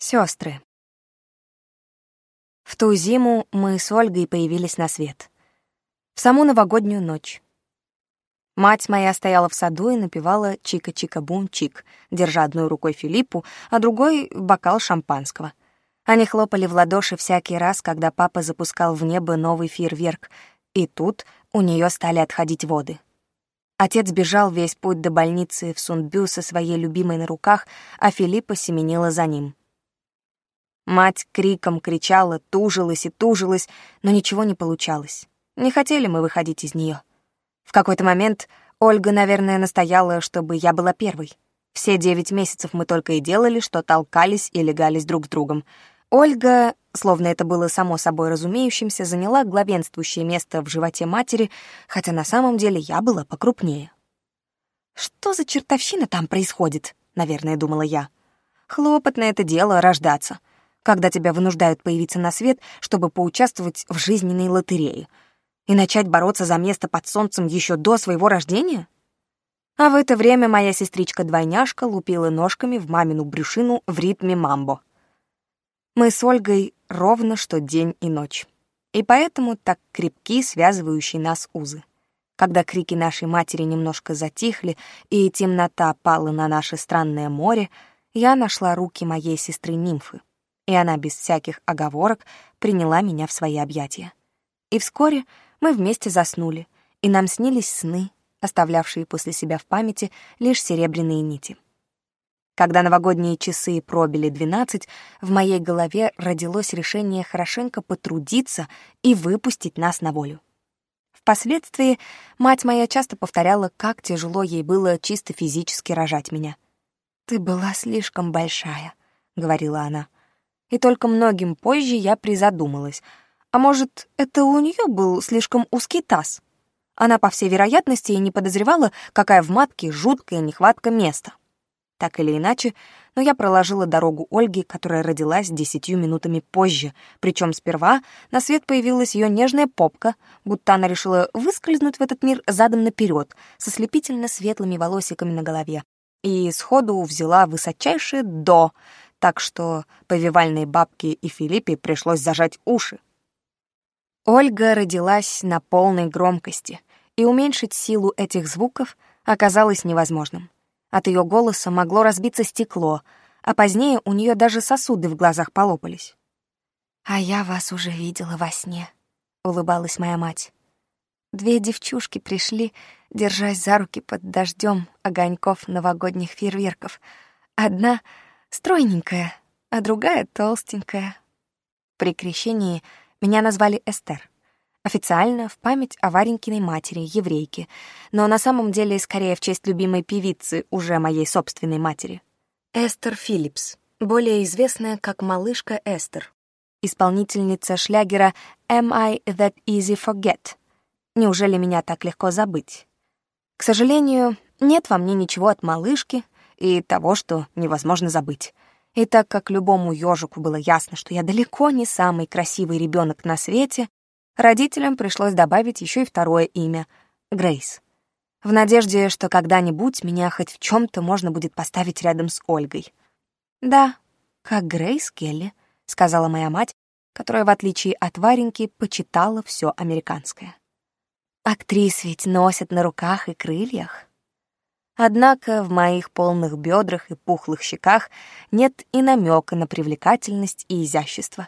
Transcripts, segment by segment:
Сестры. В ту зиму мы с Ольгой появились на свет. В саму новогоднюю ночь. Мать моя стояла в саду и напевала «Чика-чика-бум-чик», держа одной рукой Филиппу, а другой — бокал шампанского. Они хлопали в ладоши всякий раз, когда папа запускал в небо новый фейерверк, и тут у нее стали отходить воды. Отец бежал весь путь до больницы в Сундбю со своей любимой на руках, а Филиппа семенила за ним — Мать криком кричала, тужилась и тужилась, но ничего не получалось. Не хотели мы выходить из нее. В какой-то момент Ольга, наверное, настояла, чтобы я была первой. Все девять месяцев мы только и делали, что толкались и легались друг с другом. Ольга, словно это было само собой разумеющимся, заняла главенствующее место в животе матери, хотя на самом деле я была покрупнее. «Что за чертовщина там происходит?» — наверное, думала я. «Хлопотно это дело рождаться когда тебя вынуждают появиться на свет, чтобы поучаствовать в жизненной лотерее и начать бороться за место под солнцем еще до своего рождения? А в это время моя сестричка-двойняшка лупила ножками в мамину брюшину в ритме мамбо. Мы с Ольгой ровно что день и ночь. И поэтому так крепки связывающие нас узы. Когда крики нашей матери немножко затихли и темнота пала на наше странное море, я нашла руки моей сестры-нимфы и она без всяких оговорок приняла меня в свои объятия. И вскоре мы вместе заснули, и нам снились сны, оставлявшие после себя в памяти лишь серебряные нити. Когда новогодние часы пробили двенадцать, в моей голове родилось решение хорошенько потрудиться и выпустить нас на волю. Впоследствии мать моя часто повторяла, как тяжело ей было чисто физически рожать меня. «Ты была слишком большая», — говорила она. И только многим позже я призадумалась. А может, это у нее был слишком узкий таз? Она, по всей вероятности, и не подозревала, какая в матке жуткая нехватка места. Так или иначе, но я проложила дорогу Ольге, которая родилась десятью минутами позже, причем сперва на свет появилась ее нежная попка, будто она решила выскользнуть в этот мир задом наперед, со слепительно светлыми волосиками на голове, и сходу взяла высочайшее «до», так что повивальной бабке и Филиппе пришлось зажать уши. Ольга родилась на полной громкости, и уменьшить силу этих звуков оказалось невозможным. От ее голоса могло разбиться стекло, а позднее у нее даже сосуды в глазах полопались. «А я вас уже видела во сне», — улыбалась моя мать. Две девчушки пришли, держась за руки под дождем огоньков новогодних фейерверков. Одна стройненькая, а другая толстенькая. При крещении меня назвали Эстер. Официально в память о Варенькиной матери, еврейке, но на самом деле скорее в честь любимой певицы, уже моей собственной матери. Эстер Филлипс, более известная как малышка Эстер, исполнительница шлягера «Am I That Easy Forget?» «Неужели меня так легко забыть?» К сожалению, нет во мне ничего от малышки — и того, что невозможно забыть. И так как любому ёжику было ясно, что я далеко не самый красивый ребенок на свете, родителям пришлось добавить еще и второе имя — Грейс. В надежде, что когда-нибудь меня хоть в чем то можно будет поставить рядом с Ольгой. «Да, как Грейс Келли», — сказала моя мать, которая, в отличие от Вареньки, почитала все американское. «Актрис ведь носят на руках и крыльях». Однако в моих полных бедрах и пухлых щеках нет и намека на привлекательность и изящество.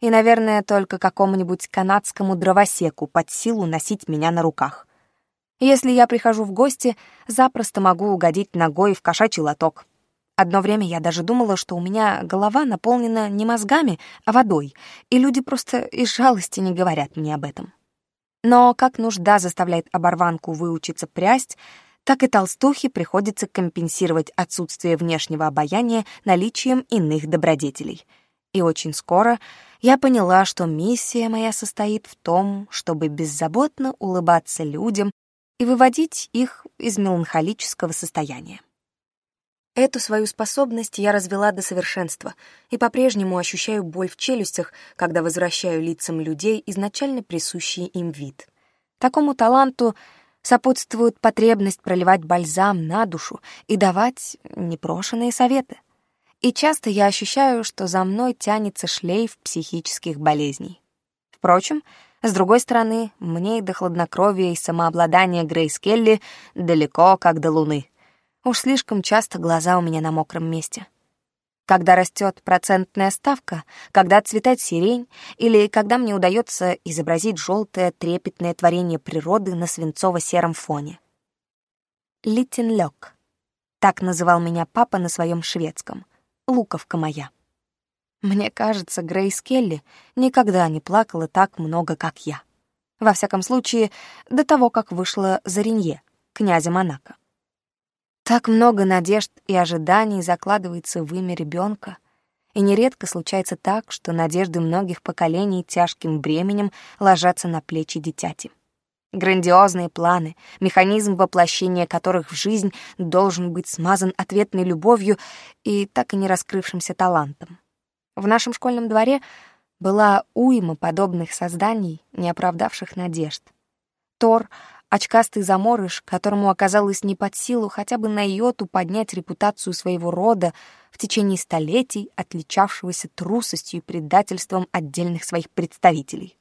И, наверное, только какому-нибудь канадскому дровосеку под силу носить меня на руках. Если я прихожу в гости, запросто могу угодить ногой в кошачий лоток. Одно время я даже думала, что у меня голова наполнена не мозгами, а водой, и люди просто из жалости не говорят мне об этом. Но как нужда заставляет оборванку выучиться прясть — так и Толстухи приходится компенсировать отсутствие внешнего обаяния наличием иных добродетелей. И очень скоро я поняла, что миссия моя состоит в том, чтобы беззаботно улыбаться людям и выводить их из меланхолического состояния. Эту свою способность я развела до совершенства и по-прежнему ощущаю боль в челюстях, когда возвращаю лицам людей изначально присущий им вид. Такому таланту — Сопутствуют потребность проливать бальзам на душу и давать непрошенные советы. И часто я ощущаю, что за мной тянется шлейф психических болезней. Впрочем, с другой стороны, мне и до хладнокровия и самообладания Грейс Келли далеко как до луны. Уж слишком часто глаза у меня на мокром месте когда растет процентная ставка, когда цветает сирень или когда мне удается изобразить желтое трепетное творение природы на свинцово-сером фоне. Литин. Так называл меня папа на своем шведском. Луковка моя. Мне кажется, Грейс Келли никогда не плакала так много, как я. Во всяком случае, до того, как вышла за Ренье, князя Монако. Так много надежд и ожиданий закладывается в имя ребенка, и нередко случается так, что надежды многих поколений тяжким бременем ложатся на плечи дитяти. Грандиозные планы, механизм воплощения которых в жизнь должен быть смазан ответной любовью и так и не раскрывшимся талантом. В нашем школьном дворе была уйма подобных созданий, не оправдавших надежд. Тор — Очкастый заморыш, которому оказалось не под силу хотя бы на йоту поднять репутацию своего рода в течение столетий, отличавшегося трусостью и предательством отдельных своих представителей.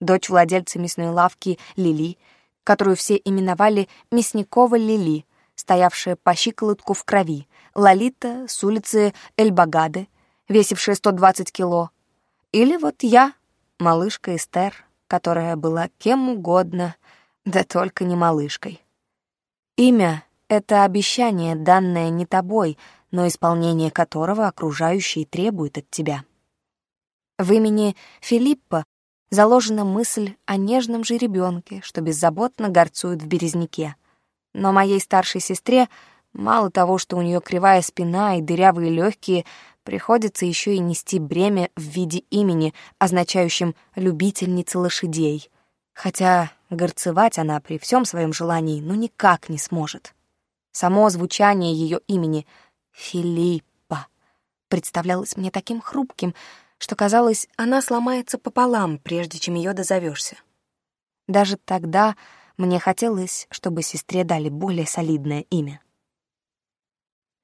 Дочь владельца мясной лавки Лили, которую все именовали Мясникова Лили, стоявшая по щиколотку в крови, Лолита с улицы Эльбагады, весившая 120 кило. Или вот я, малышка Эстер, которая была кем угодно — да только не малышкой. Имя — это обещание, данное не тобой, но исполнение которого окружающие требуют от тебя. В имени Филиппа заложена мысль о нежном же ребенке, что беззаботно горцует в березняке. Но моей старшей сестре мало того, что у нее кривая спина и дырявые легкие, приходится еще и нести бремя в виде имени, означающим «любительница лошадей». Хотя горцевать она при всем своем желании ну никак не сможет. Само звучание ее имени Филиппа представлялось мне таким хрупким, что казалось, она сломается пополам, прежде чем ее дозовешься. Даже тогда мне хотелось, чтобы сестре дали более солидное имя.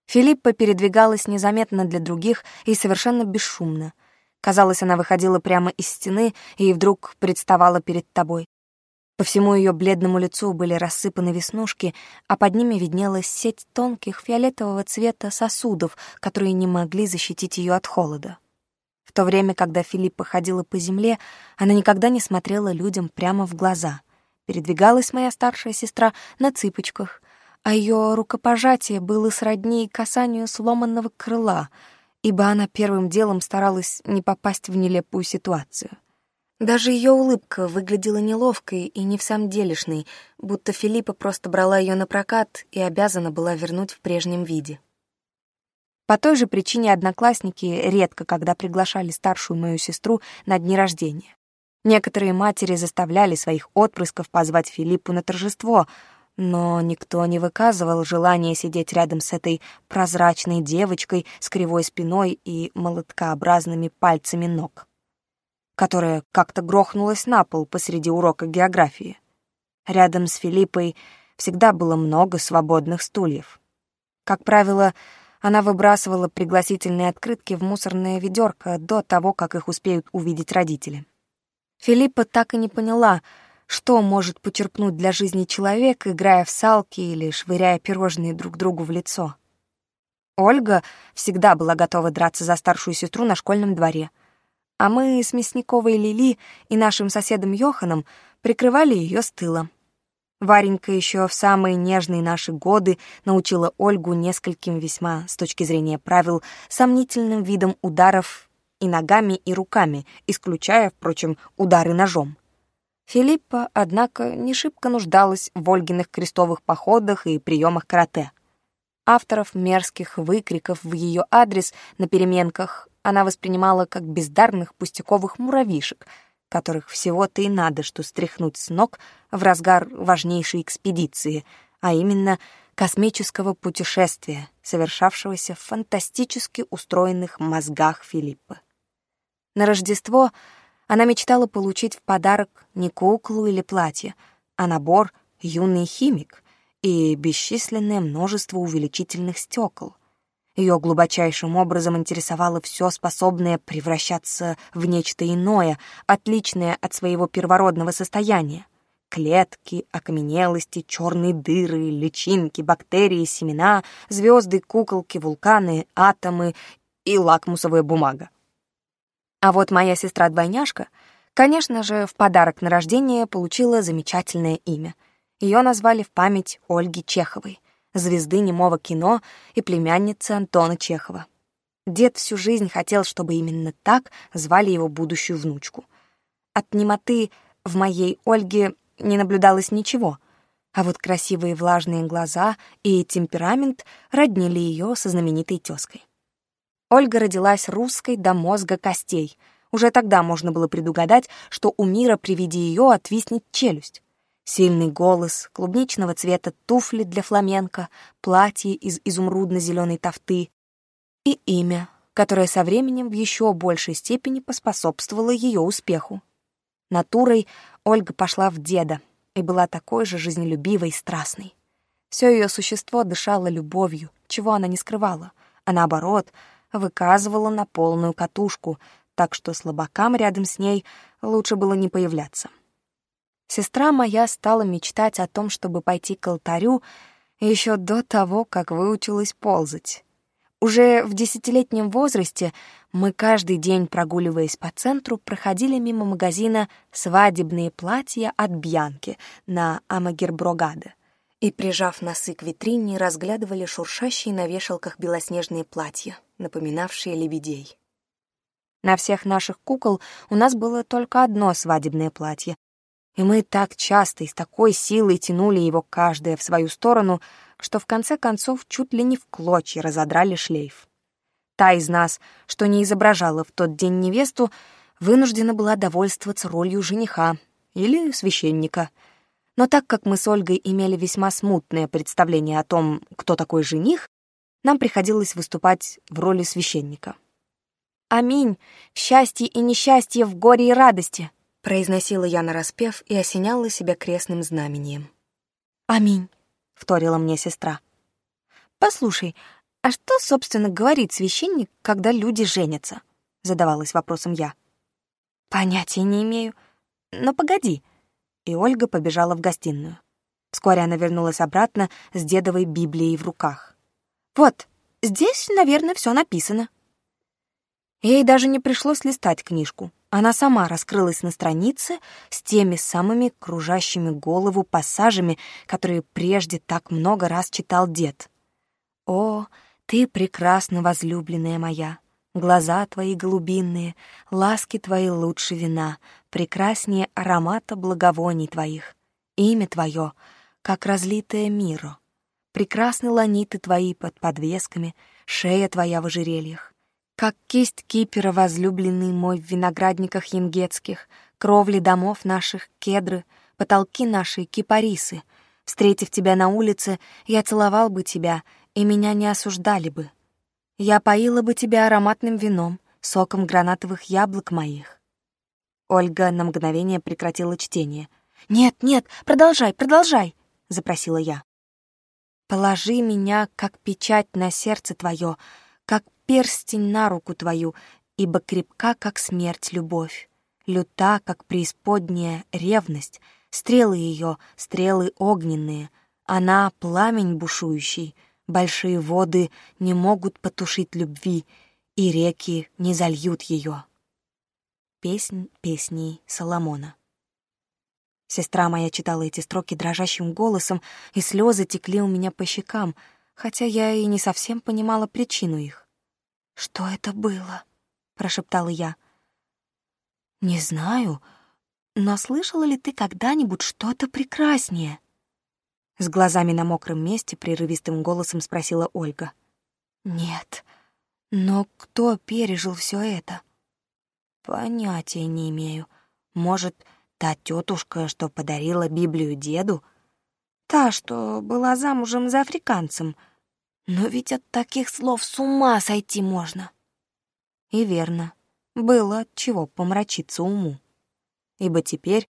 Филиппа передвигалась незаметно для других и совершенно бесшумно — Казалось, она выходила прямо из стены и вдруг представала перед тобой. По всему ее бледному лицу были рассыпаны веснушки, а под ними виднелась сеть тонких фиолетового цвета сосудов, которые не могли защитить ее от холода. В то время, когда Филиппа ходила по земле, она никогда не смотрела людям прямо в глаза. Передвигалась моя старшая сестра на цыпочках, а ее рукопожатие было сродни касанию сломанного крыла — ибо она первым делом старалась не попасть в нелепую ситуацию. Даже ее улыбка выглядела неловкой и не в самом делешной, будто Филиппа просто брала ее на прокат и обязана была вернуть в прежнем виде. По той же причине одноклассники редко когда приглашали старшую мою сестру на дни рождения. Некоторые матери заставляли своих отпрысков позвать Филиппу на торжество, но никто не выказывал желания сидеть рядом с этой прозрачной девочкой с кривой спиной и молоткообразными пальцами ног, которая как-то грохнулась на пол посреди урока географии. Рядом с Филиппой всегда было много свободных стульев. Как правило, она выбрасывала пригласительные открытки в мусорное ведерко до того, как их успеют увидеть родители. Филиппа так и не поняла — что может потерпнуть для жизни человек, играя в салки или швыряя пирожные друг другу в лицо? Ольга всегда была готова драться за старшую сестру на школьном дворе. А мы с Мясниковой Лили и нашим соседом Йоханом прикрывали ее с тыла. Варенька еще в самые нежные наши годы научила Ольгу нескольким весьма, с точки зрения правил, сомнительным видам ударов и ногами, и руками, исключая, впрочем, удары ножом. Филиппа, однако, не шибко нуждалась в Ольгиных крестовых походах и приемах карате. Авторов мерзких выкриков в ее адрес на переменках она воспринимала как бездарных пустяковых муравишек, которых всего-то и надо что стряхнуть с ног в разгар важнейшей экспедиции, а именно космического путешествия, совершавшегося в фантастически устроенных мозгах Филиппа. На Рождество — она мечтала получить в подарок не куклу или платье, а набор «Юный химик» и бесчисленное множество увеличительных стекол. Ее глубочайшим образом интересовало все, способное превращаться в нечто иное, отличное от своего первородного состояния. Клетки, окаменелости, черные дыры, личинки, бактерии, семена, звезды, куколки, вулканы, атомы и лакмусовая бумага. А вот моя сестра-двойняшка, конечно же, в подарок на рождение получила замечательное имя. Ее назвали в память Ольги Чеховой, звезды немого кино и племянницы Антона Чехова. Дед всю жизнь хотел, чтобы именно так звали его будущую внучку. От немоты в моей Ольге не наблюдалось ничего, а вот красивые влажные глаза и темперамент роднили ее со знаменитой тёской. Ольга родилась русской до мозга костей. Уже тогда можно было предугадать, что у мира при виде ее отвиснет челюсть. Сильный голос, клубничного цвета туфли для фламенко, платье из изумрудно-зеленой тафты и имя, которое со временем в еще большей степени поспособствовало ее успеху. Натурой Ольга пошла в деда и была такой же жизнелюбивой и страстной. Все ее существо дышало любовью, чего она не скрывала, а наоборот — выказывала на полную катушку, так что слабакам рядом с ней лучше было не появляться. Сестра моя стала мечтать о том, чтобы пойти к алтарю еще до того, как выучилась ползать. Уже в десятилетнем возрасте мы каждый день, прогуливаясь по центру, проходили мимо магазина «Свадебные платья от Бьянки» на Амагерброгаде и, прижав носы к витрине, разглядывали шуршащие на вешалках белоснежные платья, напоминавшие лебедей. На всех наших кукол у нас было только одно свадебное платье, и мы так часто и с такой силой тянули его каждая в свою сторону, что в конце концов чуть ли не в клочья разодрали шлейф. Та из нас, что не изображала в тот день невесту, вынуждена была довольствоваться ролью жениха или священника — но так как мы с Ольгой имели весьма смутное представление о том, кто такой жених, нам приходилось выступать в роли священника. «Аминь! Счастье и несчастье, в горе и радости!» произносила я нараспев и осеняла себя крестным знамением. «Аминь!» — вторила мне сестра. «Послушай, а что, собственно, говорит священник, когда люди женятся?» — задавалась вопросом я. «Понятия не имею. Но погоди, и Ольга побежала в гостиную. Вскоре она вернулась обратно с дедовой Библией в руках. «Вот, здесь, наверное, все написано». Ей даже не пришлось листать книжку. Она сама раскрылась на странице с теми самыми кружащими голову пассажами, которые прежде так много раз читал дед. «О, ты прекрасна, возлюбленная моя! Глаза твои глубинные, ласки твои лучше вина, прекраснее аромата благовоний твоих. Имя твое, как разлитое миру. Прекрасны ланиты твои под подвесками, шея твоя в ожерельях. Как кисть кипера, возлюбленный мой в виноградниках янгетских, кровли домов наших кедры, потолки наши кипарисы. Встретив тебя на улице, я целовал бы тебя, и меня не осуждали бы. Я поила бы тебя ароматным вином, соком гранатовых яблок моих». Ольга на мгновение прекратила чтение. «Нет, нет, продолжай, продолжай!» — запросила я. «Положи меня, как печать на сердце твое, как перстень на руку твою, ибо крепка, как смерть, любовь, люта, как преисподняя ревность, стрелы ее, стрелы огненные, она — пламень бушующий, большие воды не могут потушить любви, и реки не зальют ее. Песнь песней Соломона. Сестра моя читала эти строки дрожащим голосом, и слезы текли у меня по щекам, хотя я и не совсем понимала причину их. «Что это было?» — прошептала я. «Не знаю, но слышала ли ты когда-нибудь что-то прекраснее?» С глазами на мокром месте прерывистым голосом спросила Ольга. «Нет. Но кто пережил все это?» «Понятия не имею. Может, та тетушка, что подарила Библию деду? Та, что была замужем за африканцем. Но ведь от таких слов с ума сойти можно». И верно, было от чего помрачиться уму. Ибо теперь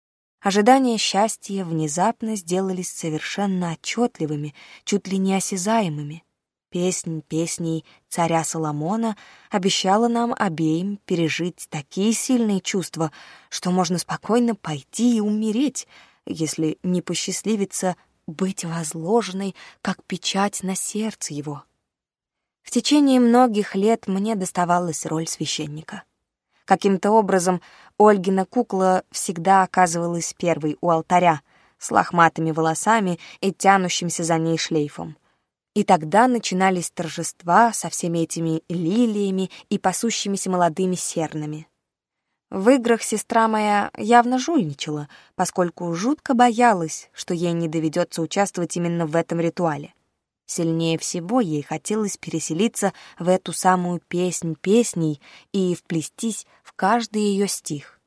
Ожидания счастья внезапно сделались совершенно отчетливыми, чуть ли не осязаемыми. Песнь песней царя Соломона обещала нам обеим пережить такие сильные чувства, что можно спокойно пойти и умереть, если не посчастливится быть возложенной, как печать на сердце его. В течение многих лет мне доставалась роль священника. Каким-то образом Ольгина кукла всегда оказывалась первой у алтаря, с лохматыми волосами и тянущимся за ней шлейфом. И тогда начинались торжества со всеми этими лилиями и пасущимися молодыми сернами. В играх сестра моя явно жульничала, поскольку жутко боялась, что ей не доведется участвовать именно в этом ритуале. Сильнее всего ей хотелось переселиться в эту самую песнь песней и вплестись каждый ее стих.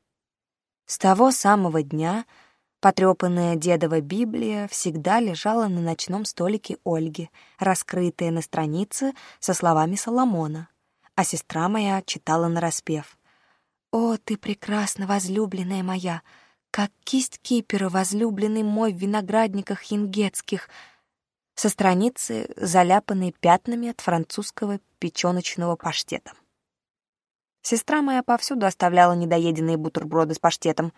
С того самого дня потрепанная дедова Библия всегда лежала на ночном столике Ольги, раскрытая на странице со словами Соломона, а сестра моя читала нараспев. «О, ты прекрасна, возлюбленная моя! Как кисть кипера, возлюбленный мой в виноградниках янгетских!» Со страницы, заляпанной пятнами от французского печёночного паштета. Сестра моя повсюду оставляла недоеденные бутерброды с паштетом,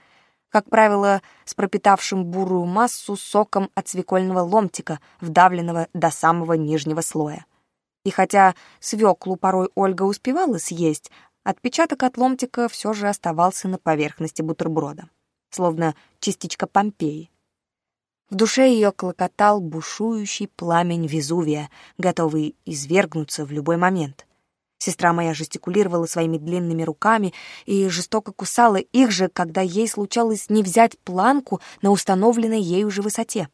как правило, с пропитавшим бурую массу соком от свекольного ломтика, вдавленного до самого нижнего слоя. И хотя свеклу порой Ольга успевала съесть, отпечаток от ломтика все же оставался на поверхности бутерброда, словно частичка Помпеи. В душе ее клокотал бушующий пламень Везувия, готовый извергнуться в любой момент — Сестра моя жестикулировала своими длинными руками и жестоко кусала их же, когда ей случалось не взять планку на установленной ею же высоте.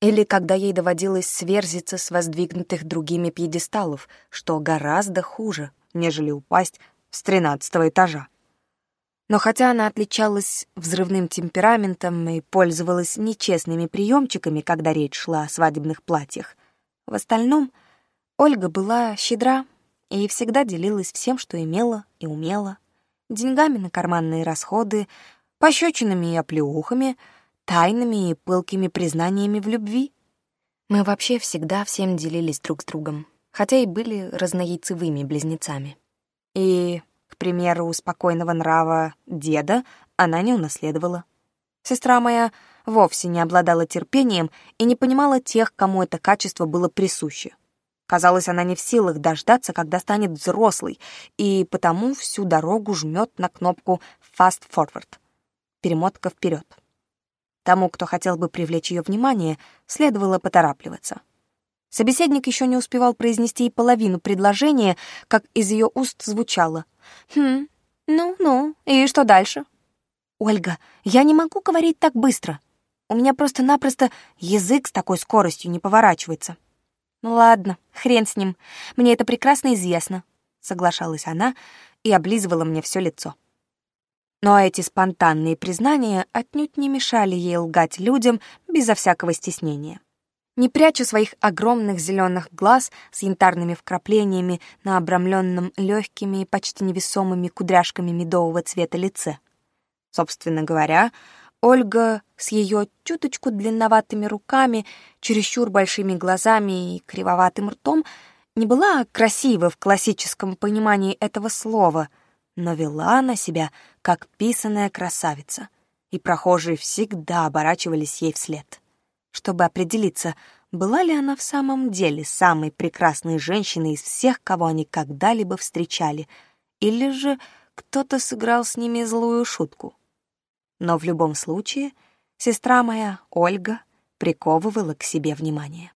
Или когда ей доводилось сверзиться с воздвигнутых другими пьедесталов, что гораздо хуже, нежели упасть с тринадцатого этажа. Но хотя она отличалась взрывным темпераментом и пользовалась нечестными приемчиками, когда речь шла о свадебных платьях, в остальном Ольга была щедра и всегда делилась всем, что имела и умела. Деньгами на карманные расходы, пощечинами и оплеухами, тайными и пылкими признаниями в любви. Мы вообще всегда всем делились друг с другом, хотя и были разнояйцевыми близнецами. И, к примеру, у спокойного нрава деда она не унаследовала. Сестра моя вовсе не обладала терпением и не понимала тех, кому это качество было присуще. Казалось, она не в силах дождаться, когда станет взрослой, и потому всю дорогу жмет на кнопку «Fast Forward» — перемотка вперед. Тому, кто хотел бы привлечь ее внимание, следовало поторапливаться. Собеседник еще не успевал произнести и половину предложения, как из ее уст звучало «Хм, ну-ну, и что дальше?» «Ольга, я не могу говорить так быстро. У меня просто-напросто язык с такой скоростью не поворачивается». Ну ладно, хрен с ним. Мне это прекрасно известно, соглашалась она и облизывала мне все лицо. Но эти спонтанные признания отнюдь не мешали ей лгать людям безо всякого стеснения. Не прячу своих огромных зеленых глаз с янтарными вкраплениями на обрамленном легкими и почти невесомыми кудряшками медового цвета лице. Собственно говоря, Ольга с ее чуточку длинноватыми руками, чересчур большими глазами и кривоватым ртом не была красива в классическом понимании этого слова, но вела на себя как писаная красавица, и прохожие всегда оборачивались ей вслед, чтобы определиться, была ли она в самом деле самой прекрасной женщиной из всех, кого они когда-либо встречали, или же кто-то сыграл с ними злую шутку но в любом случае сестра моя, Ольга, приковывала к себе внимание.